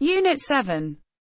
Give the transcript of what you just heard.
Unit 7